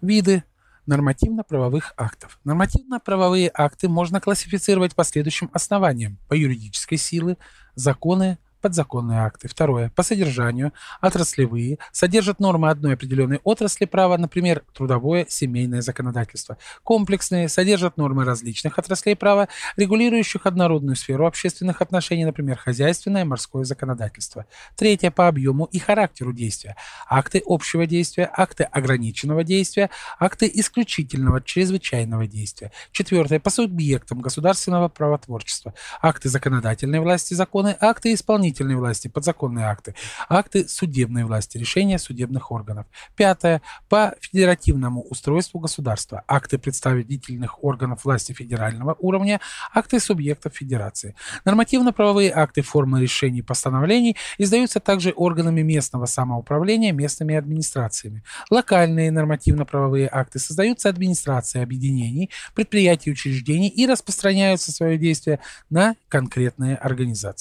Виды нормативно-правовых актов. Нормативно-правовые акты можно классифицировать по следующим основаниям. По юридической силы, законы, подзаконные акты. Второе. По содержанию. Отраслевые. Содержат нормы одной определенной отрасли права, например, трудовое, семейное законодательство. Комплексные. Содержат нормы различных отраслей права, регулирующих однородную сферу общественных отношений, например, хозяйственное, морское законодательство. Третье. По объему и характеру действия. Акты общего действия, акты ограниченного действия, акты исключительного, чрезвычайного действия. Четвертое. По субъектам государственного правотворчества. Акты законодательной власти, законы, акты исполнительной исполнительной власти, подзаконные акты, акты судебной власти, решения судебных органов. Пятое. По федеративному устройству государства. Акты представительных органов власти федерального уровня, акты субъектов федерации. Нормативно-правовые акты формы решений постановлений издаются также органами местного самоуправления, местными администрациями. Локальные нормативно-правовые акты создаются администрацией объединений, предприятий, учреждений и распространяются свое действие на конкретные организации.